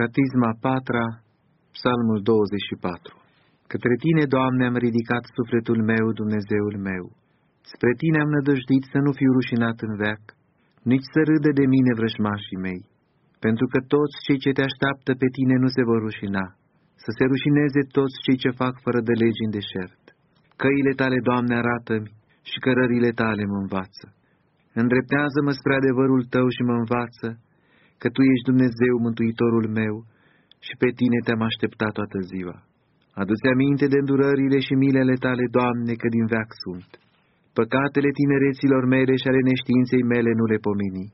Catisma patra, Psalmul 24 Către Tine, Doamne, am ridicat sufletul meu, Dumnezeul meu. Spre Tine am nădăjduit să nu fiu rușinat în veac, nici să râde de mine vrăjmașii mei, pentru că toți cei ce Te așteaptă pe Tine nu se vor rușina, să se rușineze toți cei ce fac fără de legi în deșert. Căile Tale, Doamne, arată-mi și cărările Tale mă învață. Îndreptează-mă spre adevărul Tău și mă învață, că Tu ești Dumnezeu, Mântuitorul meu, și pe Tine te-am așteptat toată ziua. Adu-ți aminte de îndurările și milele Tale, Doamne, că din veac sunt. Păcatele tinereților mele și ale neștiinței mele nu le pomeni.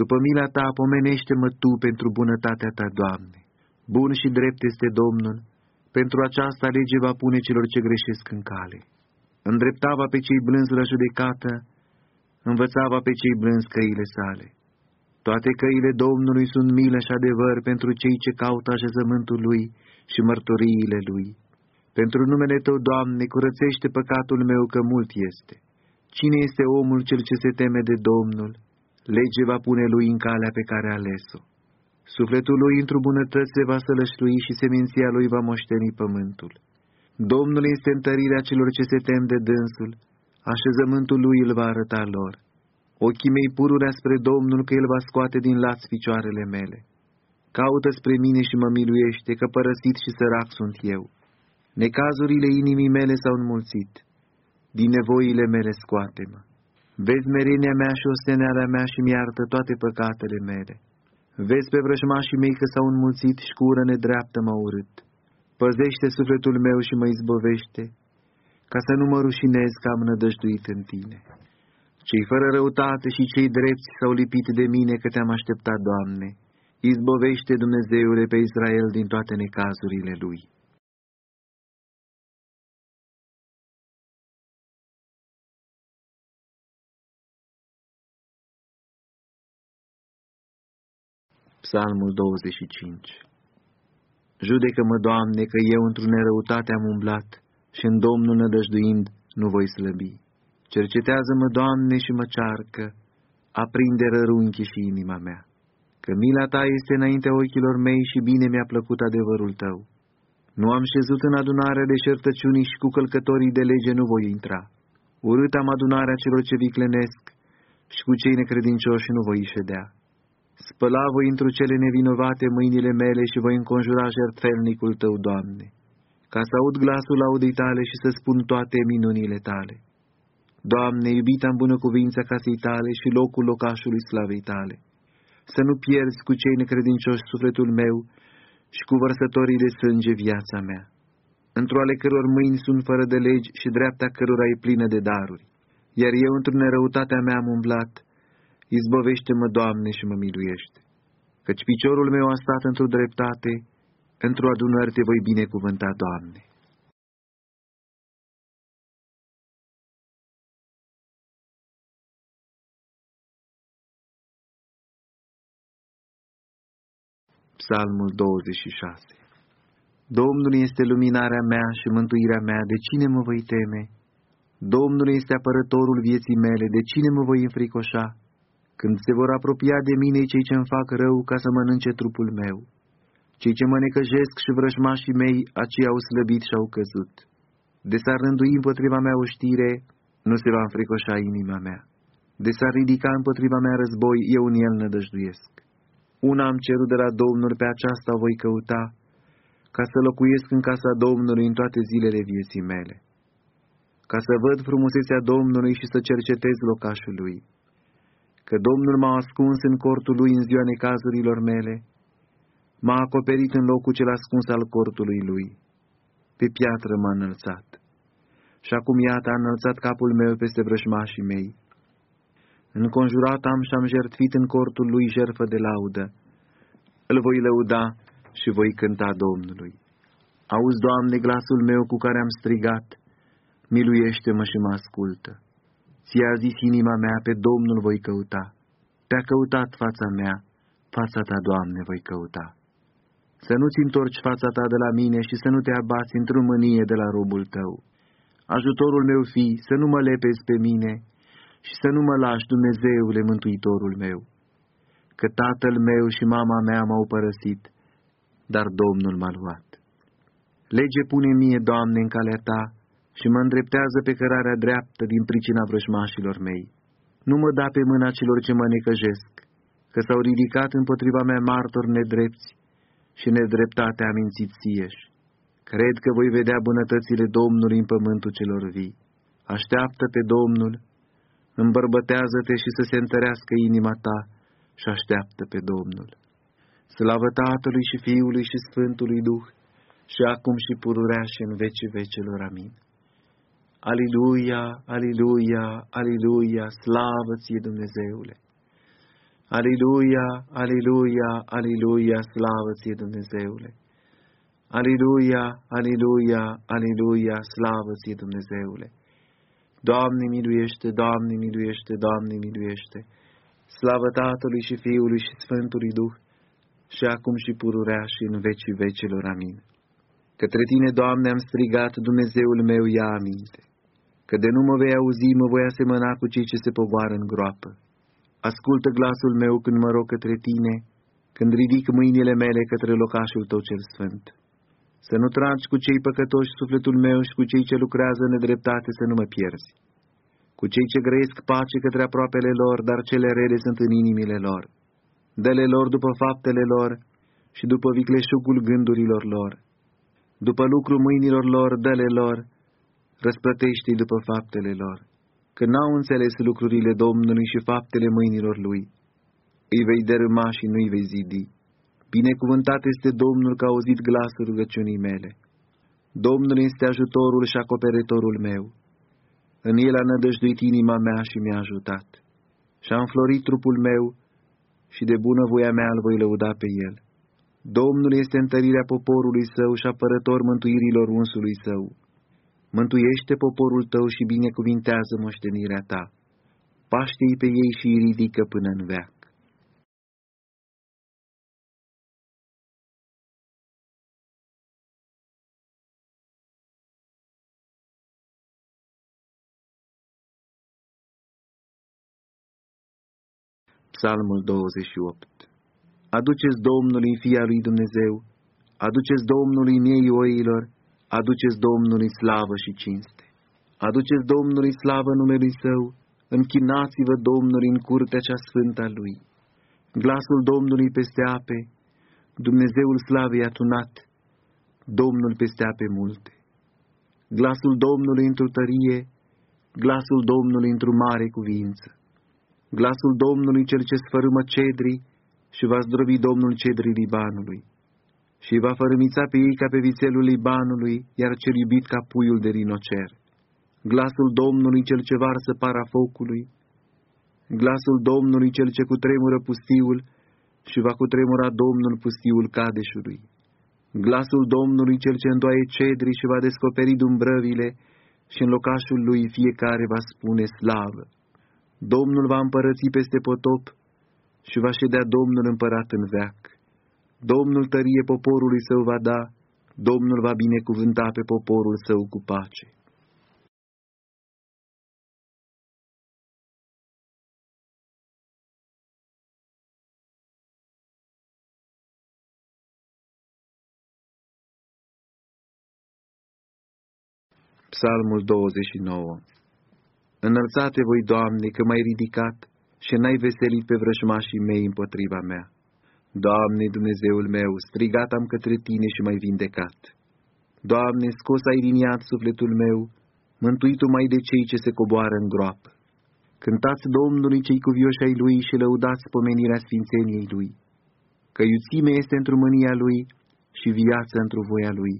După mila Ta, pomenește-mă Tu pentru bunătatea Ta, Doamne. Bun și drept este Domnul, pentru aceasta lege va pune celor ce greșesc în cale. Îndreptava pe cei blânzi la judecată, învățava pe cei blânzi căile sale. Toate căile Domnului sunt milă și adevăr pentru cei ce caută așezământul Lui și mărturiile Lui. Pentru numele Tău, Doamne, curățește păcatul meu că mult este. Cine este omul cel ce se teme de Domnul? Lege va pune lui în calea pe care a ales-o. Sufletul lui într-o bunătăți se va sălășlui și seminția lui va moșteni pământul. Domnul este întărirea celor ce se tem de dânsul, așezământul lui îl va arăta lor. Ochii mei pururea spre Domnul că El va scoate din laț picioarele mele. Caută spre mine și mă miluiește, că părăsit și sărac sunt eu. Necazurile inimii mele s-au înmulțit. Din nevoile mele scoate-mă. Vezi merenia mea și osteneala mea și mi-artă toate păcatele mele. Vezi pe vrăjmașii mei că s-au înmulțit și cu ură nedreaptă m-au urât. Păzește sufletul meu și mă izbovește, ca să nu mă rușinez că am nădăjduit în tine. Cei fără răutate și cei drepți s-au lipit de mine că te-am așteptat, Doamne. Izbovește Dumnezeule pe Israel din toate necazurile lui. Psalmul 25 Judecă-mă, Doamne, că eu într-o nerăutate am umblat și în Domnul nădăjduind nu voi slăbi. Cercetează-mă, Doamne, și mă cearcă, aprinde rărunchi și inima mea, că mila Ta este înaintea ochilor mei și bine mi-a plăcut adevărul Tău. Nu am șezut în adunarea de șertăciunii și cu călcătorii de lege nu voi intra. Urât am adunarea celor ce viclenesc și cu cei necredincioși nu voi ședea. Spăla voi întru cele nevinovate mâinile mele și voi înconjura jertfelnicul Tău, Doamne, ca să aud glasul laudei Tale și să spun toate minunile Tale. Doamne, iubita în bună cuvința casei Tale și locul locașului slavei Tale, să nu pierzi cu cei necredincioși sufletul meu și cu vărsătorii de sânge viața mea, într-o ale căror mâini sunt fără de legi și dreapta cărora e plină de daruri, iar eu într-o nerăutatea mea am umblat, izbăvește-mă, Doamne, și mă miluiește, căci piciorul meu a stat într-o dreptate, într-o adunări te voi binecuvânta, Doamne. Psalmul 26 Domnul este luminarea mea și mântuirea mea, de cine mă voi teme? Domnul este apărătorul vieții mele, de cine mă voi înfricoșa? Când se vor apropia de mine cei ce îmi fac rău ca să mănânce trupul meu, cei ce mă necăjesc și vrăjmașii mei, aceia au slăbit și au căzut. De s-ar rândui împotriva mea o știre, nu se va înfricoșa inima mea. De s-ar ridica împotriva mea război, eu în el nădăjduiesc. Una am cerut de la Domnul, pe aceasta voi căuta, ca să locuiesc în casa Domnului în toate zilele vieții mele, ca să văd frumusețea Domnului și să cercetez locașul lui, că Domnul m-a ascuns în cortul lui în ziua necazurilor mele, m-a acoperit în locul cel ascuns al cortului lui, pe piatră m-a înălțat. Și acum iată a înălțat capul meu peste vrăjmașii mei, Înconjurat am și am jertfit în cortul lui jerfă de laudă. Îl voi lăuda și voi cânta Domnului. Auzi, Doamne, glasul meu cu care am strigat, miluiește-mă și mă ascultă. Ți-a zis inima mea, pe Domnul voi căuta. Te-a căutat fața mea, fața ta, Doamne, voi căuta. Să nu-ți întorci fața ta de la mine și să nu te abați într-o mânie de la robul tău. Ajutorul meu fi, să nu mă lepezi pe mine, și să nu mă lași, Dumnezeule, Mântuitorul meu, că tatăl meu și mama mea m-au părăsit, dar Domnul m-a luat. Lege pune mie, Doamne, în calea Ta și mă îndreptează pe cărarea dreaptă din pricina vrăjmașilor mei. Nu mă da pe mâna celor ce mă necăjesc, că s-au ridicat împotriva mea martori nedrepți și nedreptatea a mințit sieși. Cred că voi vedea bunătățile Domnului în pământul celor vii. Așteaptă pe Domnul, îmbărbătează-te și să se întărească inima ta și așteaptă pe Domnul. Slavă Tatălui și Fiului și Sfântului Duh, și acum și pururea și în vecii vecelor. Amin. Aliluia, aliluia, aliluia, slavă ție Dumnezeule! Aliluia, aliluia, aliluia, slavă ție Dumnezeule! Aliluia, aliluia, aliluia, slavă ție Dumnezeule! Doamne miluiește, Doamne miluiește, Doamne miluiește! Slavă Tatălui și Fiului și Sfântului Duh, și acum și pururea și în vecii vecelor. Amin. Către Tine, Doamne, am strigat, Dumnezeul meu, ia aminte, că de nu mă vei auzi, mă voi asemăna cu cei ce se poboară în groapă. Ascultă glasul meu când mă rog către Tine, când ridic mâinile mele către locașul Tău cel Sfânt. Să nu tragi cu cei păcătoși sufletul meu și cu cei ce lucrează în nedreptate să nu mă pierzi. Cu cei ce grăiesc pace către aproapele lor, dar cele rele sunt în inimile lor. Dă-le lor după faptele lor și după vicleșugul gândurilor lor după lucru mâinilor lor, dă-le lor, răsplătește după faptele lor, că n-au înțeles lucrurile Domnului și faptele mâinilor lui. Îi vei dărâma și nu-i vei zidi. Binecuvântat este Domnul că a auzit glasul rugăciunii mele. Domnul este ajutorul și acoperitorul meu. În el a nădăjduit inima mea și mi-a ajutat. Și-a înflorit trupul meu și de bună voia mea îl voi lăuda pe el. Domnul este întărirea poporului său și apărător mântuirilor unsului său. Mântuiește poporul tău și binecuvintează moștenirea ta. Paște-i pe ei și îi ridică până în veac. Psalmul 28 aduceți Domnului Fia lui Dumnezeu, aduceți Domnului miei oilor, aduceți Domnului slavă și cinste. Aduceți Domnului slavă numelui Său, închinați-vă Domnului în curtea cea sfântă a Lui. Glasul Domnului peste ape, Dumnezeul slavei atunat, Domnul peste ape multe. Glasul Domnului într-o tărie, glasul Domnului într-o mare cuvință. Glasul Domnului cel ce sfărâmă cedrii, și va zdrobi Domnul cedrii Libanului și va fărâmița pe ei ca pe vițelul Libanului, iar cel iubit ca puiul de rinocer. Glasul Domnului cel ce varsă para focului, glasul Domnului cel ce cutremură pustiul și va cutremura Domnul pustiul Cadeșului. Glasul Domnului cel ce îndoaie cedri și va descoperi dumbrăvile și în locașul lui fiecare va spune slavă. Domnul va împărăți peste potop și va ședea Domnul împărat în veac. Domnul tărie poporului său va da, Domnul va binecuvânta pe poporul său cu pace. Psalmul 29 Înălțate voi, Doamne, că m-ai ridicat, și n-ai veselit pe vrăjmașii mei împotriva mea. Doamne, Dumnezeul meu, strigat am către Tine și m-ai vindecat. Doamne, scos ai din iad sufletul meu, mântuitul mai de cei ce se coboară în groapă. Cântați Domnului cei cuvioși ai Lui și lăudați pomenirea sfințeniei Lui, că iuțime este într mânia Lui și viață într voia Lui.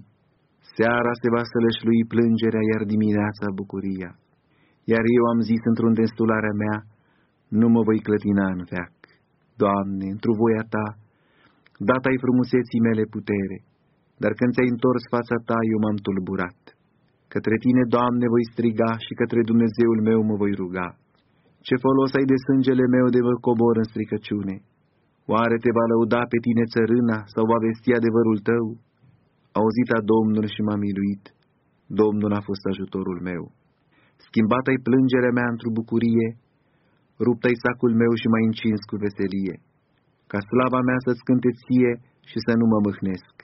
Seara se va sălășlui plângerea, iar dimineața bucuria. Iar eu am zis într-un destularea mea, nu mă voi clătina în veac. Doamne, într-o voia Ta, dat ai frumuseții mele putere, dar când ți-ai întors fața Ta, eu m-am tulburat. Către Tine, Doamne, voi striga și către Dumnezeul meu mă voi ruga. Ce folos ai de sângele meu de vă cobor în stricăciune? Oare te va lăuda pe tine țărâna sau va vesti adevărul tău? Auzit a Domnul și m-a miluit. Domnul a fost ajutorul meu. Schimbat ai plângerea mea într-o bucurie, rupt-ai sacul meu și m-ai încins cu veselie, ca slava mea să-ți cânte ție și să nu mă mâhnesc.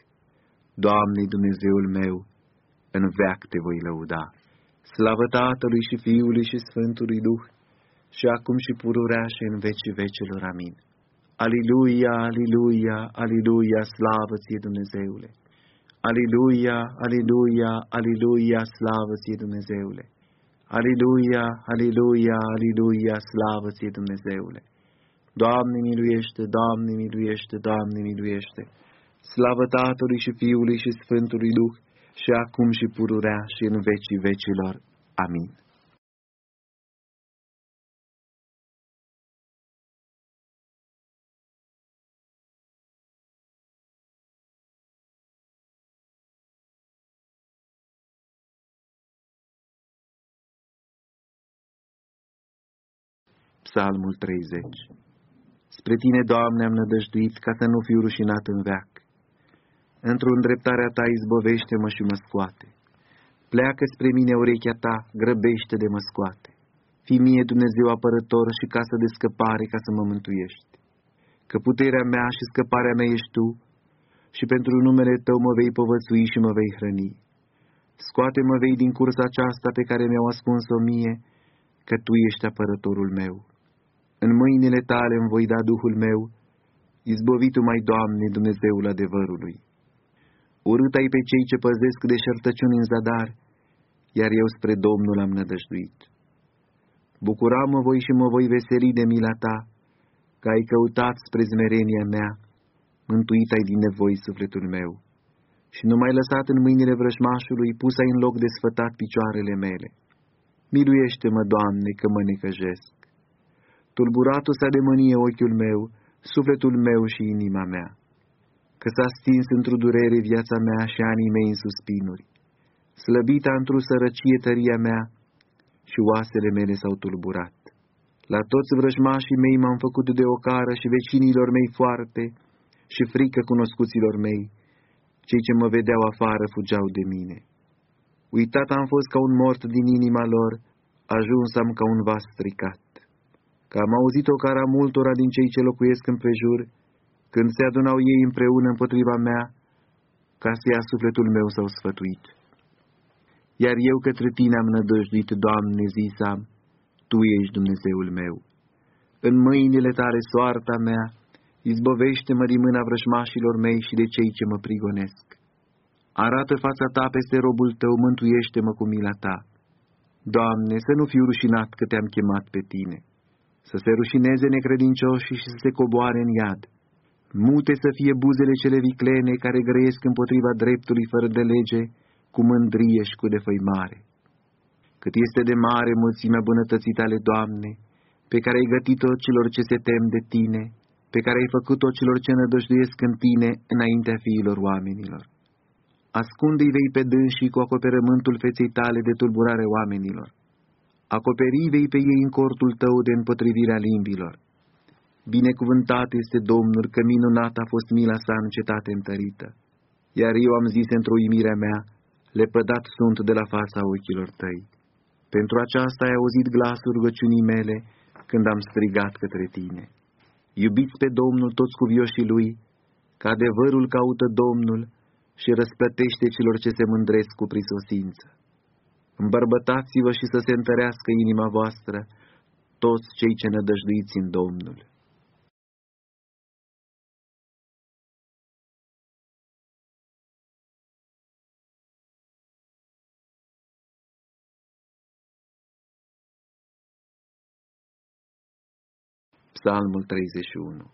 Doamne Dumnezeul meu, în veac te voi lăuda. Slavă Tatălui și Fiului și Sfântului Duh, și acum și pururea și în vecii vecelor. Amin. Aliluia, aliluia, aliluia, slavă ție Dumnezeule! Aliluia, aliluia, aliluia, slavă ție Dumnezeule! Aliluia, aliluia, aliluia, slavă ție Dumnezeule! Doamne miluiește, Doamne miluiește, Doamne miluiește! Slavă Tatălui și Fiului și Sfântului Duh, și acum și pururea și în vecii vecilor. Amin. Psalmul 30 Spre Tine, Doamne, am nădăjduit ca să nu fiu rușinat în veac. Într-o îndreptarea Ta izbovește-mă și mă scoate. Pleacă spre mine urechea Ta, grăbește de mă scoate. Fii mie Dumnezeu apărător și casă de scăpare ca să mă mântuiești. Că puterea mea și scăparea mea ești Tu și pentru numele Tău mă vei povățui și mă vei hrăni. Scoate-mă vei din cursa aceasta pe care mi-au ascuns-o mie, că Tu ești apărătorul meu. În mâinile tale îmi voi da Duhul meu, izbovitul mai Doamne, Dumnezeul adevărului. Urât ai pe cei ce păzesc de șertăciuni în zadar, iar eu spre Domnul am nădăjduit. Bucuram-mă voi și mă voi veseli de mila ta, că ai căutat spre zmerenia mea, mântuit ai din nevoi sufletul meu, și nu mai lăsat în mâinile vrăjmașului, pus ai în loc de sfătat picioarele mele. Miluiește-mă, Doamne, că mă necăjesc. Tulburatul s-a de mânie ochiul meu, sufletul meu și inima mea, că s-a stins într-o durere viața mea și anii mei în suspinuri. Slăbita într-o sărăcie tăria mea și oasele mele s-au tulburat. La toți vrăjmașii mei m-am făcut de ocară și vecinilor mei foarte și frică cunoscuților mei, cei ce mă vedeau afară fugeau de mine. Uitat am fost ca un mort din inima lor, ajuns am ca un vas stricat. Că am auzit o cara multora din cei ce locuiesc împrejur, când se adunau ei împreună împotriva mea, ca să ia sufletul meu s-au sfătuit. Iar eu către tine am nădăjduit, Doamne, zisam, Tu ești Dumnezeul meu. În mâinile tale soarta mea, izbovește-mă din mâna vrășmașilor mei și de cei ce mă prigonesc. Arată fața ta peste robul tău, mântuiește-mă cu mila ta. Doamne, să nu fiu rușinat că te-am chemat pe tine, să se rușineze necredincioșii și să se coboare în iad. Mute să fie buzele cele viclene care grăiesc împotriva dreptului fără de lege, cu mândrie și cu defăimare. Cât este de mare mulțimea bunătății tale, Doamne, pe care ai gătit-o celor ce se tem de Tine, pe care ai făcut-o celor ce nădăjduiesc în Tine înaintea fiilor oamenilor ascunde-i vei pe dânsii cu acoperământul feței tale de tulburare oamenilor. Acoperi vei pe ei în cortul tău de împotrivirea limbilor. Binecuvântat este Domnul că minunat a fost mila sa în cetate întărită. Iar eu am zis într-o uimirea mea, lepădat sunt de la fața ochilor tăi. Pentru aceasta ai auzit glasul rugăciunii mele când am strigat către tine. Iubiți pe Domnul toți cuvioșii lui, că adevărul caută Domnul și răsplătește celor ce se mândresc cu prisosință. Îmbărbătați-vă și să se întărească inima voastră, toți cei ce nădăjduiți în Domnul. Psalmul 31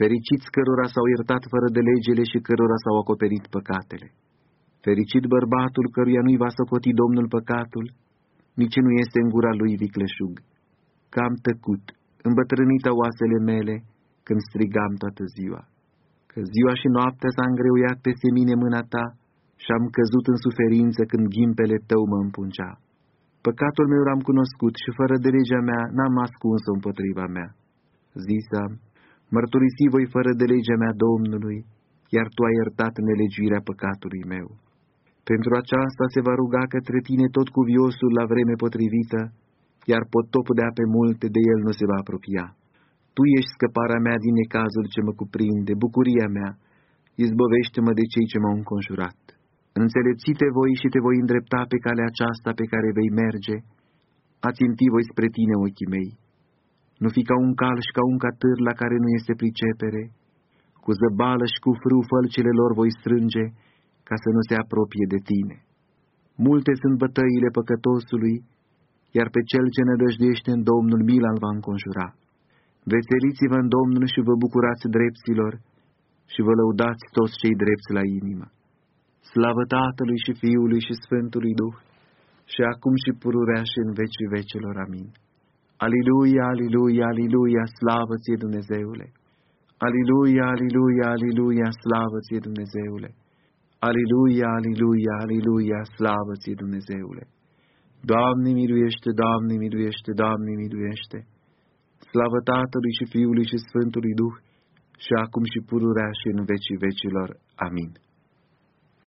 Fericiți cărora s-au iertat fără de legele și cărora s-au acoperit păcatele. Fericit bărbatul căruia nu-i va socoti Domnul păcatul, nici nu este în gura lui vicleșug. Că am tăcut, îmbătrânită oasele mele, când strigam toată ziua. Că ziua și noaptea s-a îngreuiat peste mine mâna ta și am căzut în suferință când ghimpele tău mă împungea. Păcatul meu l-am cunoscut și fără de legea mea n-am ascuns-o împotriva mea. Zisam, Mărturisi voi fără de legea mea Domnului, iar Tu ai iertat nelegiuirea păcatului meu. Pentru aceasta se va ruga către tine tot cuviosul la vreme potrivită, iar potopul de ape multe de el nu se va apropia. Tu ești scăparea mea din necazul ce mă cuprinde, bucuria mea, izbăvește-mă de cei ce m-au înconjurat. Înțelepțite voi și te voi îndrepta pe calea aceasta pe care vei merge, a ținti voi spre tine ochii mei. Nu fi ca un calș și ca un catâr la care nu este pricepere, cu zăbală și cu frâu fălcile lor voi strânge, ca să nu se apropie de tine. Multe sunt bătăile păcătosului, iar pe cel ce nădăjduiește în Domnul mila îl va înconjura. Veseliți-vă în Domnul și vă bucurați drepților și vă lăudați toți cei drepți la inimă. Slavă Tatălui și Fiului și Sfântului Duh, și acum și pururea și în vecii vecilor. Amin. Aliluia, aliluia, aliluia, slavă ție Dumnezeule! Aliluia, aliluia, aliluia, slavă ție Dumnezeule! Aliluia, aliluia, aliluia, slavă ție Dumnezeule! Doamne miluiește, Doamne miluiește, Doamne miluiește! Slavă Tatălui și Fiului și Sfântului Duh, și acum și pururea și în vecii vecilor. Amin.